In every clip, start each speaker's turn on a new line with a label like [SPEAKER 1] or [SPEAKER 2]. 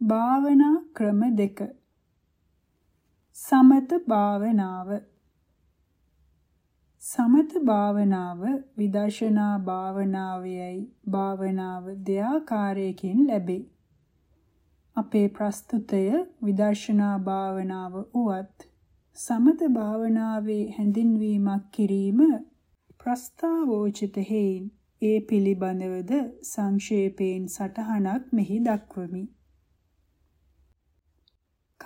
[SPEAKER 1] භාවනා ක්‍රම දෙක සමත භාවනාව සමත භාවනාව විදර්ශනා භාවනාවයයි භාවනාව දෙආකාරයකින් ලැබේ. අපේ ප්‍රස්තුතය විදර්ශනා භාවනාව උවත් සමත භාවනාවේ හැඳින්වීමක් කිරීම ප්‍රස්තාවෝචිත හේයින් ඒ පිළිබඳවද සංක්ෂේපයෙන් සටහනක් මෙහි දක්වමි.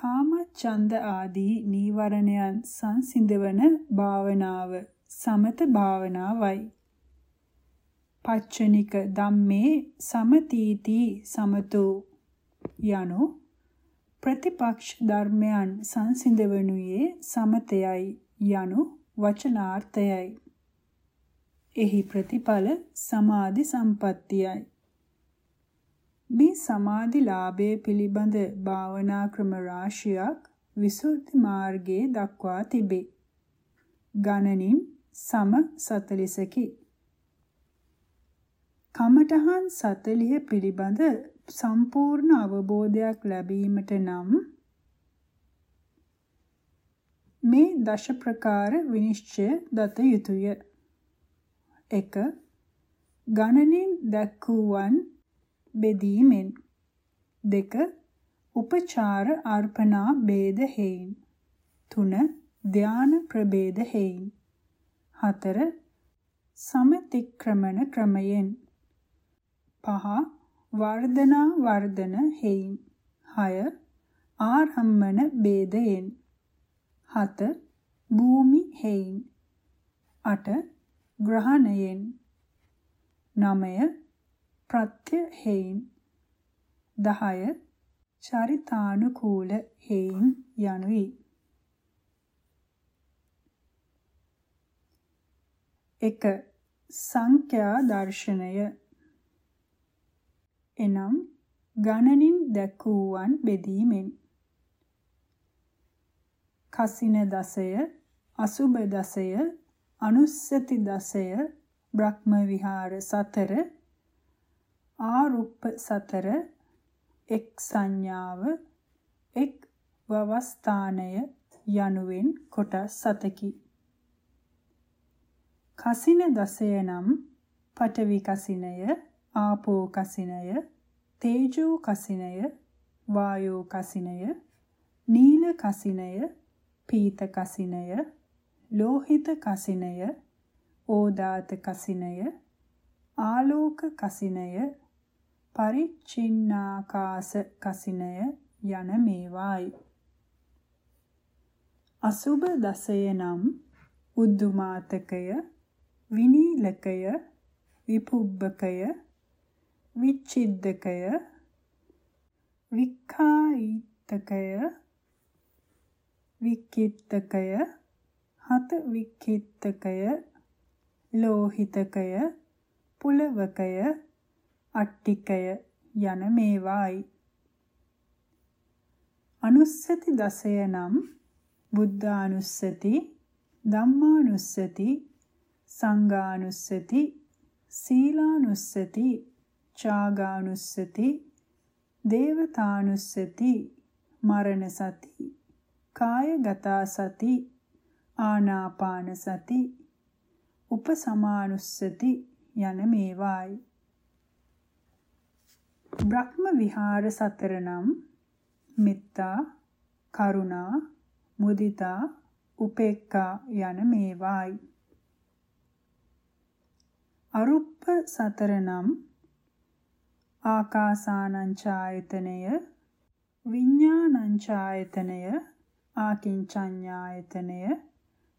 [SPEAKER 1] කාම ඡන්ද ආදී නීවරණයන් සංසිඳවන භාවනාව සමත භාවනාවයි. පච්චනික ධම්මේ සමතීති සමතෝ යනු ප්‍රතිපක්ෂ ධර්මයන් සංසිඳවනුයේ සමතයයි යනු වචනාර්ථයයි. එහි ප්‍රතිඵල සමාධි සම්පත්තියයි. මේ සමාධි ලාභයේ පිළිබඳ භාවනා ක්‍රම රාශියක් විසුද්ධි මාර්ගයේ දක්වා තිබේ. ගණනින් සම 40කි. කමඨහන් 40 පිළිබඳ සම්පූර්ණ අවබෝධයක් ලැබීමට නම් මේ දශ ප්‍රකාර විනිශ්චය දත යුතුය. 1. ගණනින් දැක්වුවන් බෙදීමෙන්. දෙක උපචාර අර්පණා ભેද හේයින්. තුන ධාන ප්‍රභේද හේයින්. හතර සමතික්‍රමන ක්‍රමයෙන්. පහ වර්ධනා වර්ධන හේයින්. හය ආරම්මන ભેදයෙන් හත භූමි හේයින්. අට ග්‍රහණයෙන්. නවය ප්‍රත්‍ය හේයින් 10 චරිතානුකූල හේයින් යනුයි. එක. සංඛ්‍යා දර්ශනය. එනම් ගණනින් දැක්වුවන් බෙදීමෙන්. කසින දසය අසුබ දසය අනුස්සති දසය බ්‍රහ්ම විහාර සතර ආරුප්ප සතර එක් සංඥාව එක් වවස්ථානය යනුවෙන් කොටස් සතකි. කසින දසය නම් පඨවි කසිනය, ආපෝ කසිනය, තේජෝ කසිනය, වායෝ කසිනය, නීල කසිනය, පීත කසිනය, ලෝහිත කසිනය, ඕදාත කසිනය, ආලෝක කසිනය පරිච්ඡින්නාකාස කසිනය යන මේවායි. අසුබ දසය නම් උද්දුමාතකය, විනීලකය, විපුබ්බකය, විච්ඡිද්දකය, වික්ඛායිතකය, වික්කිත්තකය, හත වික්කිත්තකය, ලෝහිතකය, පුලවකය, අට්ටිකය යන මේවායි. අනුස්සති දසය නම් බුද්ධානුස්සති, ධම්මානුස්සති, සංඝානුස්සති, සීලානුස්සති, චාගානුස්සති, දේවතානුස්සති, මරණ සති, කායගත සති, ආනාපාන සති, උපසමානුස්සති යන මේවායි. බ්‍රහ්ම විහාර සතර නම් මෙත්තා, කරුණා, මුදිතා, උපේක්ඛා යන මේවායි. අරුප්ප සතර නම් ආකාසානං ඡායතනය, විඥානං ඡායතනය, ආකින්චඤ්ඤායතනය,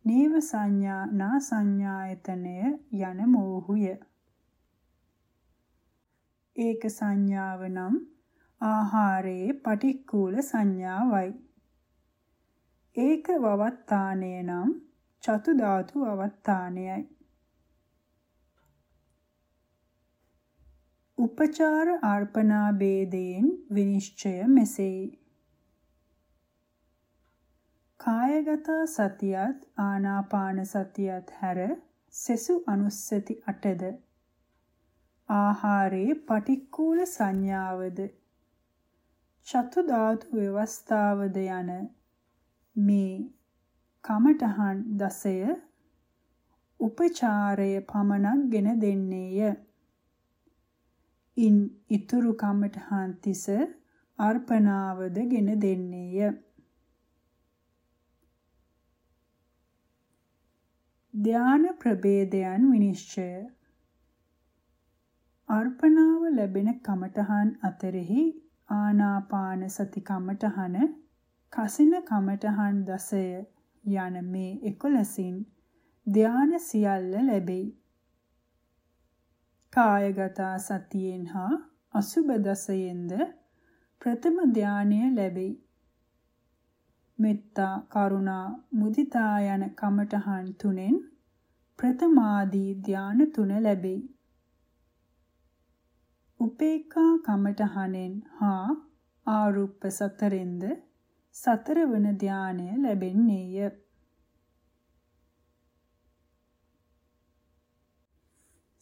[SPEAKER 1] නේව සංඥා නා සංඥායතනය යන මෝහුය. ඒක සංඥාව නම් ආහාරයේ පටික්කුල සංඥාවයි. ඒක වවත්තානය නම් චතු ධාතු අවත්තානයයි. උපචාර අර්පණා ભેදයෙන් විනිශ්චය මෙසේයි. කායගත සතියත් ආනාපාන සතියත් හැර සෙසු අනුස්සති 8ද ආහාරයේ පටික්කුල සංඥාවද චතු ධාතු ව්‍යවස්ථාවද යන මේ කමඨහන් දසය උපචාරය පමණක් ගෙන දෙන්නේය. ඉන් ඉතුරු කමඨහන් තිස අර්පණාවද ගෙන දෙන්නේය. ධාන ප්‍රභේදයන් විනිශ්චය අර්පණාව ලැබෙන කමඨහන් අතරෙහි ආනාපාන සති කමඨහන කසින කමඨහන් දසය යන මේ 11සින් ධාන සියල්ල ලැබෙයි. කායගත සතියෙන් හා අසුබ දසයෙන්ද ප්‍රථම ධානය ලැබෙයි. මෙත්තා කරුණා මුදිතා යන කමඨහන් තුනෙන් ප්‍රථමාදී ධාන තුන ලැබෙයි. උපේක්ඛා කමඨහනෙන් හා ආරුප්ප සතරෙන්ද සතරවන ධානය ලැබෙන්නේය.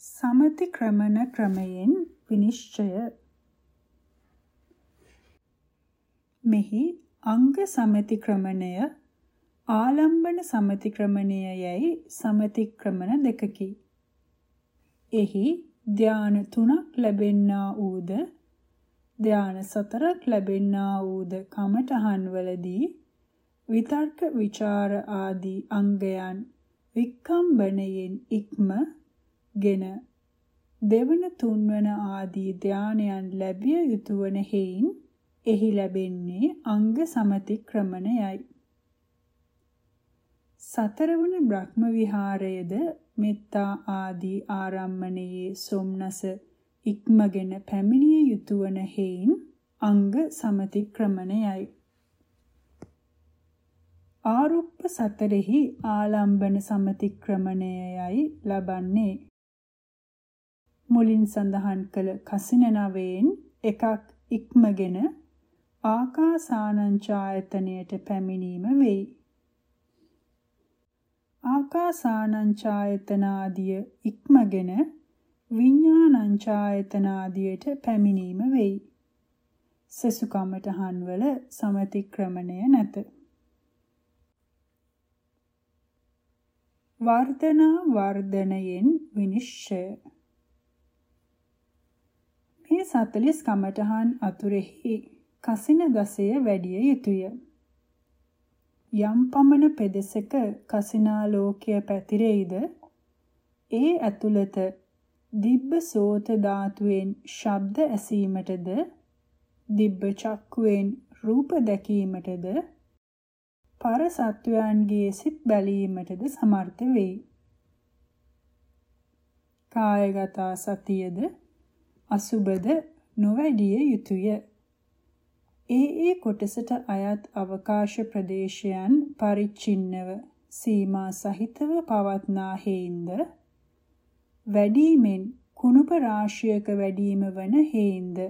[SPEAKER 1] සමති ක්‍රමන ක්‍රමයෙන් විනිශ්චය මෙහි අංග සමති ක්‍රමණය ආලම්බන සමති ක්‍රමණය යැයි සමති ක්‍රමණ දෙකකි. එහි ධාන තුනක් ලැබෙන්නා ඌද ධාන සතරක් ලැබෙන්නා ඌද කමඨහන් වලදී විතර්ක ਵਿਚාර ආදී අංගයන් වික්කම්බණයෙන් ඉක්ම ගෙන දෙවන තුන්වන ආදී ධානයන් ලැබිය යුතු වන හේයින් එහි ලැබෙන්නේ අංග සමතික්‍රමණයයි. සතරවන බ්‍රහ්ම විහාරයේද මෙත්තා ආදී ආරම්මණයේ සොම්නස ඉක්මගෙන පැමිණිය යුතු වන හේයින් අංග සමතික්‍රමණයයි. ආරුප්ප සතරෙහි ආලම්බන සමතික්‍රමණයයි ලබන්නේ. මුලින් සඳහන් කළ කසින නවයෙන් එකක් ඉක්මගෙන ආකාසානංචායතනයට පැමිණීම වෙයි. ආකාසානංචායතනාදිය ඉක්මගෙන විඥානංචායතනාදියට පැමිණීම වෙයි. සසු කමඨහන් වල සමතික්‍රමණය නැත. වර්ධනා වර්ධනයෙන් විනිශ්චය මේ 40 කමඨහන් අතුරෙහි කසින දසය වැඩිය යුතුය. යම් පමණ පෙදෙසක කසිනාලෝකය පැතිරෙයිද ඒ ඇතුළත දිබ්බ සෝත ධාතුවෙන් ශබ්ද ඇසීමටද දිබ්බ චක්කුවෙන් රූප දැකීමටද පර සත්වයන්ගේ සිත් බැලීමටද සමර්ථ වෙයි. කායගත සතියද අසුබද නොවැඩිය යුතුය. ඒ ඒ කොටසට අයත් අවකාශ ප්‍රදේශයන් පරිච්ඡින්නව සීමා සහිතව පවත්නා හේින්ද වැඩිමෙන් කුණුප රාශියක වැඩිම වන හේින්ද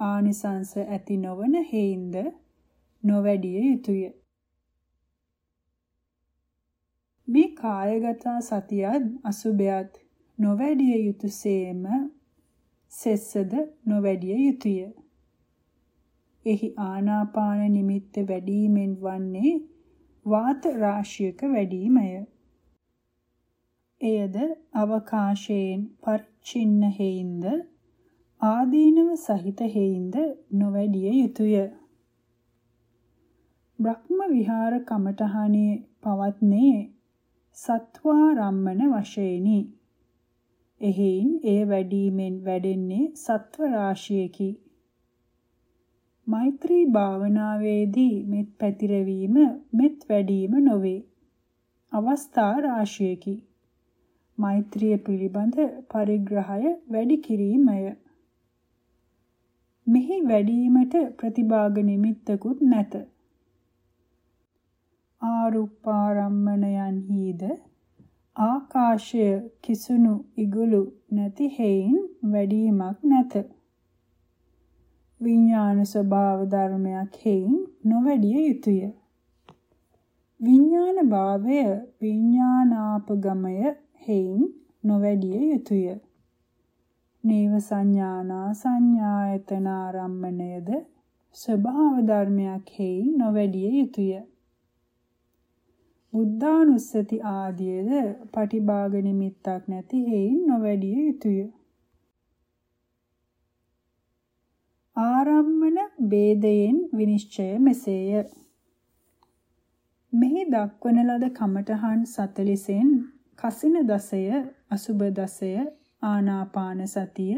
[SPEAKER 1] ආනිසංස ඇති නොවන හේින්ද නොවැඩිය යුතුය. මේ කායගත සතියත් අසුබයත් නොවැඩිය යුතුයසේම සෙස්සද නොවැඩිය යුතුය. එහි ආනාපාන නිමිත්ත වැඩිමෙන් වන්නේ වාත රාශියක වැඩිමය. එයද අවකාශයෙන් පරිච්ඡින්න හේින්ද ආදීනව සහිත හේින්ද නොවැඩිය යුතුය. බ්‍රහ්ම විහාර කමඨහනේ පවත්නේ සත්වාරම්මන වශයෙනි. එහෙයින් එය වැඩිමෙන් වැඩෙන්නේ සත්ව රාශියකි. මෛත්‍රී භාවනාවේදී මෙත් පැතිරවීම මෙත් වැඩිම නොවේ. අවස්ථා රාශියකි. මෛත්‍රිය පිළිබඳ පරිග්‍රහය වැඩි කිරීමය. මෙහි වැඩිවීමට ප්‍රතිභාග නිමිත්තකුත් නැත. ආරුප්පාරම්මණයන්හිද ආකාශය කිසුණු ඉගුළු නැති හේයින් වැඩිවීමක් නැත. විඥාන ස්වභාව ධර්මයක් හේයින් නොවැඩිය යුතුය. විඥාන භාවය විඥානාපගමය හේයින් නොවැඩිය යුතුය. නේව සංඥානා සංඥායතනාරම්මණයද ස්වභාව ධර්මයක් හේයින් නොවැඩිය යුතුය. බුද්ධානුස්සති ආදීද පටිභාග නිමිත්තක් නැති හේයින් නොවැඩිය යුතුය. ආරම්මන ભેදයෙන් විනිශ්චය මෙසේය. මෙහි දක්වන ලද කමඨහන් 40න් කසින දසය, අසුබ දසය, ආනාපාන සතිය,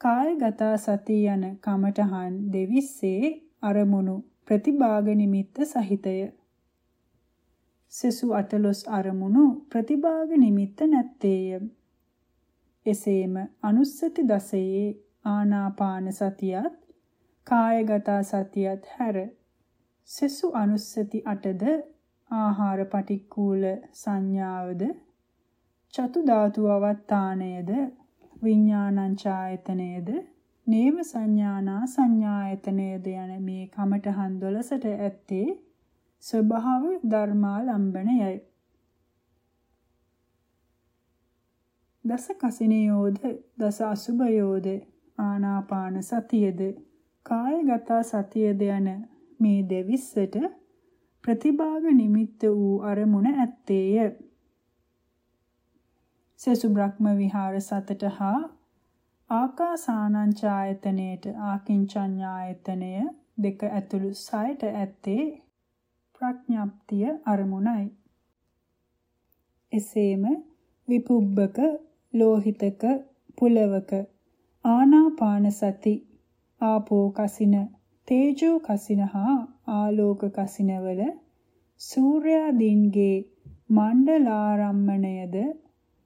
[SPEAKER 1] කායගත සතිය යන කමඨහන් දෙවිස්සේ අරමුණු ප්‍රතිභාග නිමිත්ත සහිතය. සසු අටලොස් අරමුණු ප්‍රතිභාග නිමිත්ත නැත්තේය. එසේම අනුස්සති දසයේ ආනාපාන සතියත් කායගත සතියත් හැර. සෙසු අනුස්සති 8ද ආහාර පටික්කුල සංඥාවද? චතු ධාතු අවත්තාණයද විඥානං ඡායතනයද නේව සංඥානා සංඥායතනයද යන මේ කමඨහන් 12ට ඇත්තේ ස්වභාව ධර්මාලම්බණයයි දස කසිනියෝද දස අසුභයෝද ආනාපාන සතියද? කායගත සතියද යන මේ දෙවිස්සට ප්‍රතිභාග නිමිත්ත වූ අරමුණ ඇත්තේය. සසු බ්‍රහ්ම විහාර සතට හා ආකාසානංචායතනයේට ආකින්චඤ්ඤායතනය දෙක ඇතුළු සයට ඇත්තේ ප්‍රඥාප්තිය අරමුණයි. එසේම විපුබ්බක ලෝහිතක පුලවක ආනාපාන සති ආපෝ කසින තේජෝ කසින හා ආලෝක කසිනවල සූර්යාදීන්ගේ මණ්ඩලාරම්මණයද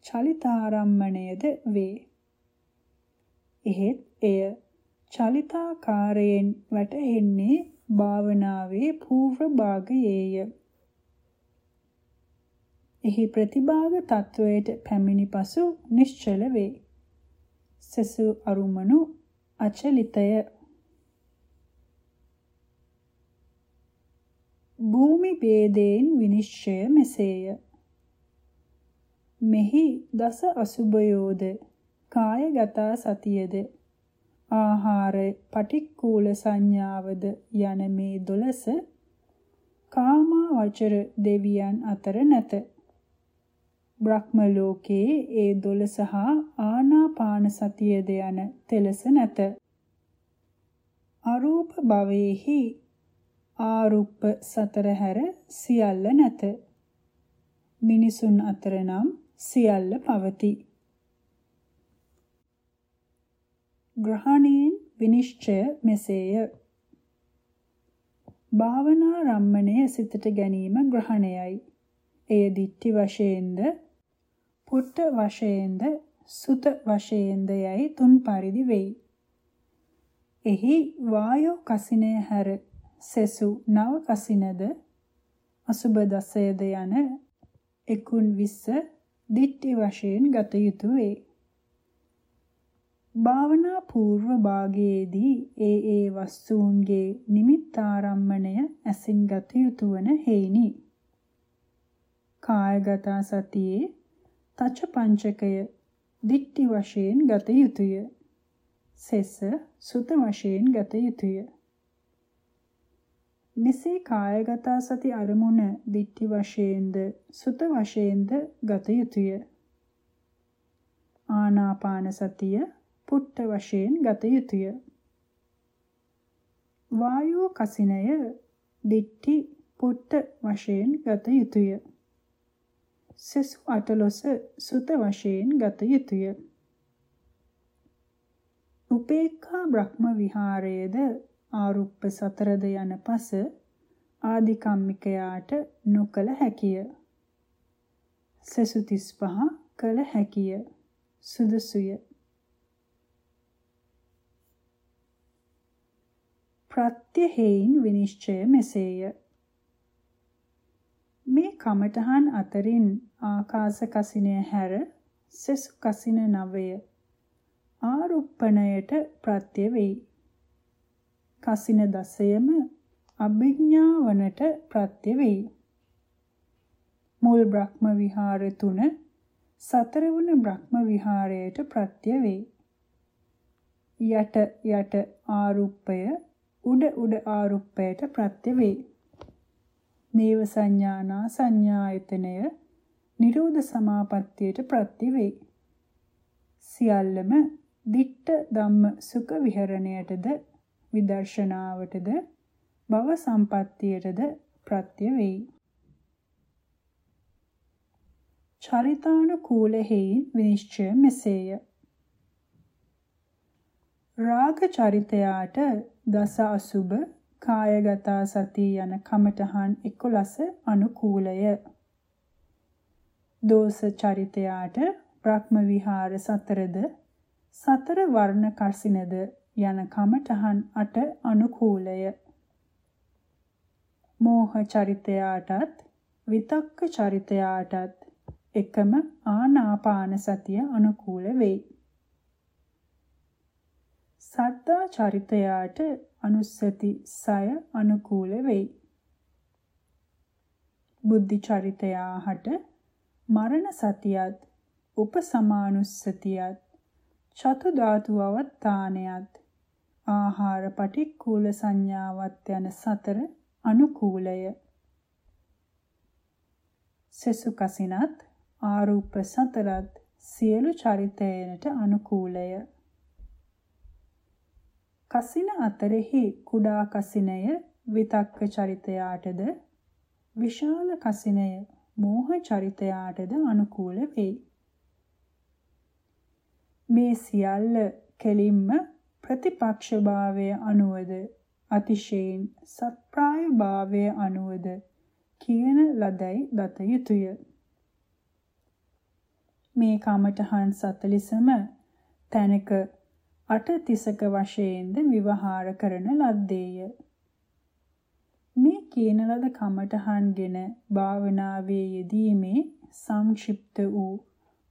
[SPEAKER 1] චලිතාරම්මණයද වේ. එහෙත් එය චලිතාකාරයෙන් වැටෙන්නේ භාවනාවේ పూర్ව භාගයේය. එහි ප්‍රතිභාග තත්වයට පැමිණි පසු නිශ්චල වේ. සසු අරුමනු අචලිතය භූමි ભેදයෙන් විනිශ්චය මෙසේය. මෙහි දස අසුභයෝද කායගත සතියද ආහාර පටික්කුල සංඥාවද යන මේ 12 කාමා වචර දෙවියන් අතර නැත. බ්‍රහ්ම ලෝකයේ ඒ 12 හා ආනාපාන සතියද යන තෙලස නැත. අරූප භවයේහි ආරුප්ප සතර හැර සියල්ල නැත. මිනිසුන් අතර නම් සියල්ල පවති. ග්‍රහණයෙන් විනිශ්චය මෙසේය. භාවනා රම්මණය සිතට ගැනීම ග්‍රහණයයි. එය දිට්ටි වශයෙන්ද, පුට්ට වශයෙන්ද, සුත වශයෙන්ද යයි තුන් පරිදි වෙයි. එහි වායෝ කසිනය හැර සෙසු නව කසිනද අසුබ දසයද යන එකුන් විස්ස දිට්ටි වශයෙන් ගත යුතු වේ. භාවනා పూర్ව භාගයේදී ඒ ඒ වස්තුන්ගේ නිමිත්තාරම්මණය ඇසින් ගත යුතු වන හේිනි. කායගත සතියේ තච පංචකය දිට්ටි වශයෙන් ගත යුතුය. සෙස සුත වශයෙන් ගත යුතුය. මෙසේ කායගත සති අරමුණ දිට්ඨි වශයෙන්ද සුත වශයෙන්ද ගත යුතුය. ආනාපාන සතිය පුට්ට වශයෙන් ගත යුතුය. වායෝ කසිනය දිට්ඨි පුට්ට වශයෙන් ගත යුතුය. සසු අටලොස සුත වශයෙන් ගත යුතුය. උපේක්ඛා බ්‍රහ්ම විහාරයේද ආරුප්ප සතරද යන පස ආදිකම්මිකයාට නොකල හැකිය. සසු 35 කල හැකිය. සුදුසුය. ප්‍රත්‍ය හේයින් විනිශ්චය මෙසේය. මේ කමඨහන් අතරින් ආකාශ කසිනය හැර සසු කසින නවය ආරුප්පණයට ප්‍රත්‍ය වෙයි. කසින දසයම අභිඥාවනට ප්‍රත්‍ය වෙයි. මුල් බ්‍රහ්ම විහාර තුන සතරවන බ්‍රහ්ම විහාරයට ප්‍රත්‍ය වෙයි. යට යට ආරුප්පය උඩ උඩ ආරුප්පයට ප්‍රත්‍ය වේ. නේව සංඥානා සංඥායතනය නිරෝධ සමාපත්තියට ප්‍රත්‍ය වේ. සියල්ලම දිට්ඨ ධම්ම සුඛ විහරණයටද විදර්ශනාවටද භව සම්පත්තියටද ප්‍රත්‍ය වෙයි. චරිතානුකූල හේයින් විනිශ්චය මෙසේය. රාග චරිතයාට දස අසුබ කායගත සති යන කමඨහන් 11 අනුකූලය. දෝෂ චරිතයාට බ්‍රහ්ම විහාර සතරද සතර වර්ණ කසිනද යන කමඨහන් 8 අනුකූලය. මෝහ චරිතයාටත් විතක්ක චරිතයාටත් එකම ආනාපාන සතිය අනුකූල වෙයි. සද්දා චරිතයාට අනුස්සති සය අනුකූල වෙයි. බුද්ධි චරිතයාට මරණ සතියත් උපසමානුස්සතියත් චතු ධාතු අවත්තානයත් ආහාර පටික්කුල සංඥාවත් යන සතර අනුකූලය. සෙසු කසිනත් ආරූප සතරත් සියලු චරිතයනට අනුකූලය. කසින අතරෙහි කුඩා කසිනය විතක්ක චරිතයාටද විශාල කසිනය මෝහ චරිතයාටද අනුකූල වෙයි. මේ සියල්ල කෙලින්ම ප්‍රතිපක්ෂභාවය අනුවද අතිශයින් සත්ප්‍රාය භාවය අනුවද කියන ලදයි දත යුතුය. මේ කමඨහන් 40ම තැනක අට තිසක වශයෙන්ද විවහාර කරන ලද්දේය. මේ කියන ලද කමඨහන්ගෙන භාවනාවේ යෙදීමේ සංක්ෂිප්ත වූ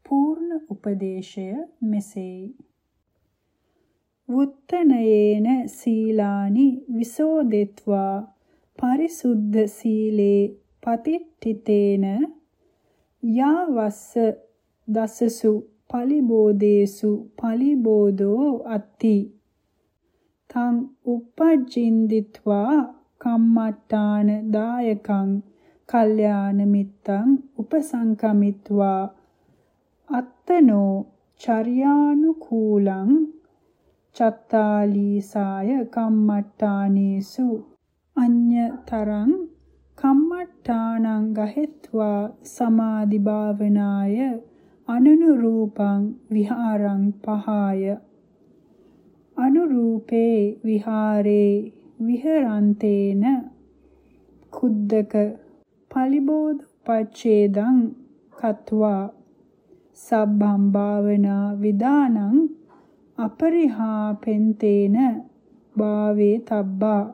[SPEAKER 1] පූර්ණ උපදේශය මෙසේයි. වුත්තනයේන සීලානි විසෝදෙත්වා පරිසුද්ධ සීලේ පතිට්ඨිතේන යා වස්ස දසසු පලිබෝදේසු පලිබෝධෝ අත්ති. තං uppajjinditva කම්මට්ටාන දායකං කල්යාණ මිත්තං උපසංකමිත්වා. අත්තනෝ චර්යානුකූලං චත්තාලීසාය කම්මට්ටානේසු. අඤ්‍යතරං කම්මට්ටානං ගහෙත්වා සමාධි භාවනාය අනුනුරූපං විහාරං පහාය. අනුරූපේ විහාරේ විහරන්තේන කුද්දක පලිබෝධ පච්ඡේදං කତ୍වා. සබ්බම් භාවනා විදානං අපරිහාපෙන්තේන භාවේ තබ්බා.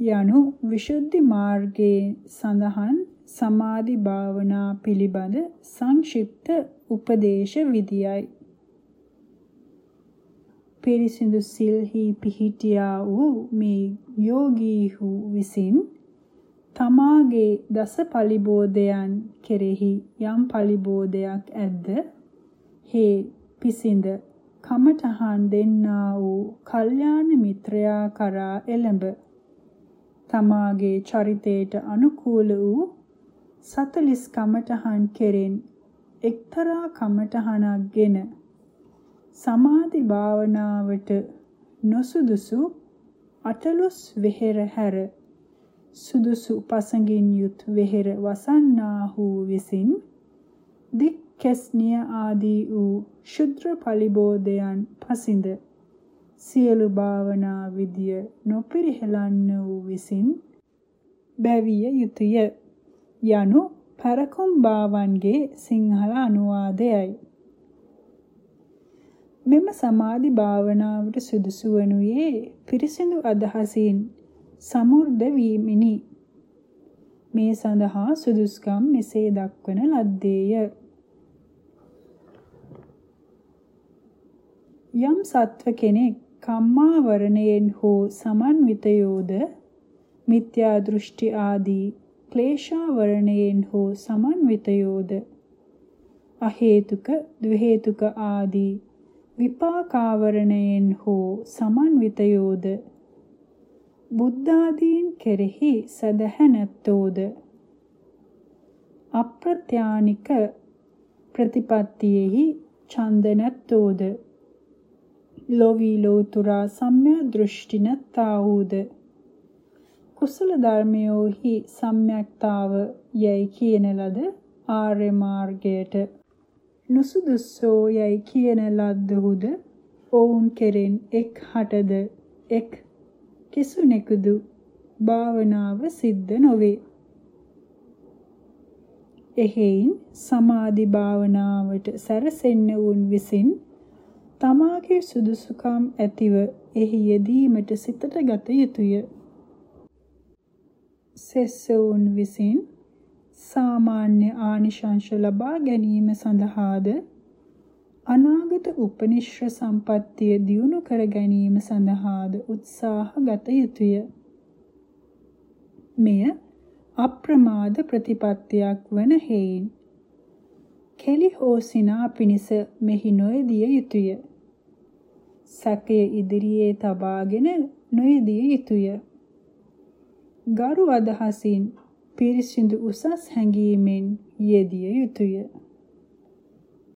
[SPEAKER 1] යනු විසුද්ධි මාර්ගයේ සඳහන් සමාධි භාවනා පිළිබඳ සංක්ෂිප්ත උපදේශ විදියයි. පිරිසිදු සිල්හි පිහිටියා වූ මේ යෝගීහු විසින් තමාගේ දස පලිබෝධයන් කෙරෙහි යම් පලිබෝධයක් ඇද්ද හේ පිසින්ද කමඨහන් දෙන්නා වූ කල්යාණ මිත්‍රයා කරා එළඹ තමාගේ චරිතයට අනුකූල වූ 40 කමඨහන් කෙරෙන් එක්තරා කමඨහනක්ගෙන සමාධි භාවනාවට නොසුදුසු අටලොස් වෙහෙර හැර සුදුසු පසඟින් යුත් වෙහෙර වසන්නාහු විසින් දික්කස්නිය ආදී වූ ශුද්‍ර පලිබෝධයන් පසින්ද සියලු භාවනා විදිය නොපිරිහෙලන්න වූ විසින් බැවිය යුතුය. යනු පරකුම් භාවන්ගේ සිංහල අනුවාදයයි. මෙම සමාධි භාවනාවට සුදුසු වනුයේ පිරිසිදු අදහසින් සමුර්ධ වීමිනි. මේ සඳහා සුදුස්කම් මෙසේ දක්වන ලද්දේය. යම් සත්ව කෙනෙක් කම්මාවරණයෙන් හෝ සමන්විතයෝද මිත්‍යා දෘෂ්ටි ආදී ක්ලේශාවරණයෙන් හෝ සමන්විතයෝද? අහේතුක ද්වහේතුක ආදී විපාකාවරණයෙන් හෝ සමන්විතයෝද? බුද්ධාදීන් කෙරෙහි සදහැ නැත්තෝද? අප්‍රත්‍යානික ප්‍රතිපත්තියෙහි ඡන්ද නැත්තෝද? ලෝවී ලෝතුරා සම්‍යක් දෘෂ්ටි නැත්තාවුද? කුසල ධර්මයෝහි සම්‍යක්තාව යයි කියන ලද ආර්ය මාර්ගයට නුසුදුස්සෝ යයි කියන ලද්දහුද ඔවුන් කෙරෙන් එක් හටද එක් කිසුනෙකුදු භාවනාව සිද්ධ නොවේ. එහෙයින් සමාධි භාවනාවට සැරසෙන්න වුන් විසින් තමාගේ සුදුසුකම් ඇතිව එහි යෙදීමට සිතට ගත යුතුය. සෙස්සවුන් විසින් සාමාන්‍ය ආනිශංශ ලබා ගැනීම සඳහාද අනාගත උපනිශ්‍ර සම්පත්තිය දියුණු කර ගැනීම සඳහාද උත්සාහ ගත යුතුය. මෙය අප්‍රමාද ප්‍රතිපත්තියක් වන හේයින් කෙලි හෝ සිනා පිණිස මෙහි නොයදිය යුතුය. සැකය ඉදිරියේ තබාගෙන නොයදිය යුතුය. ගරු අදහසින් පිරිසිදු උසස් හැඟීමෙන් යෙදිය යුතුය.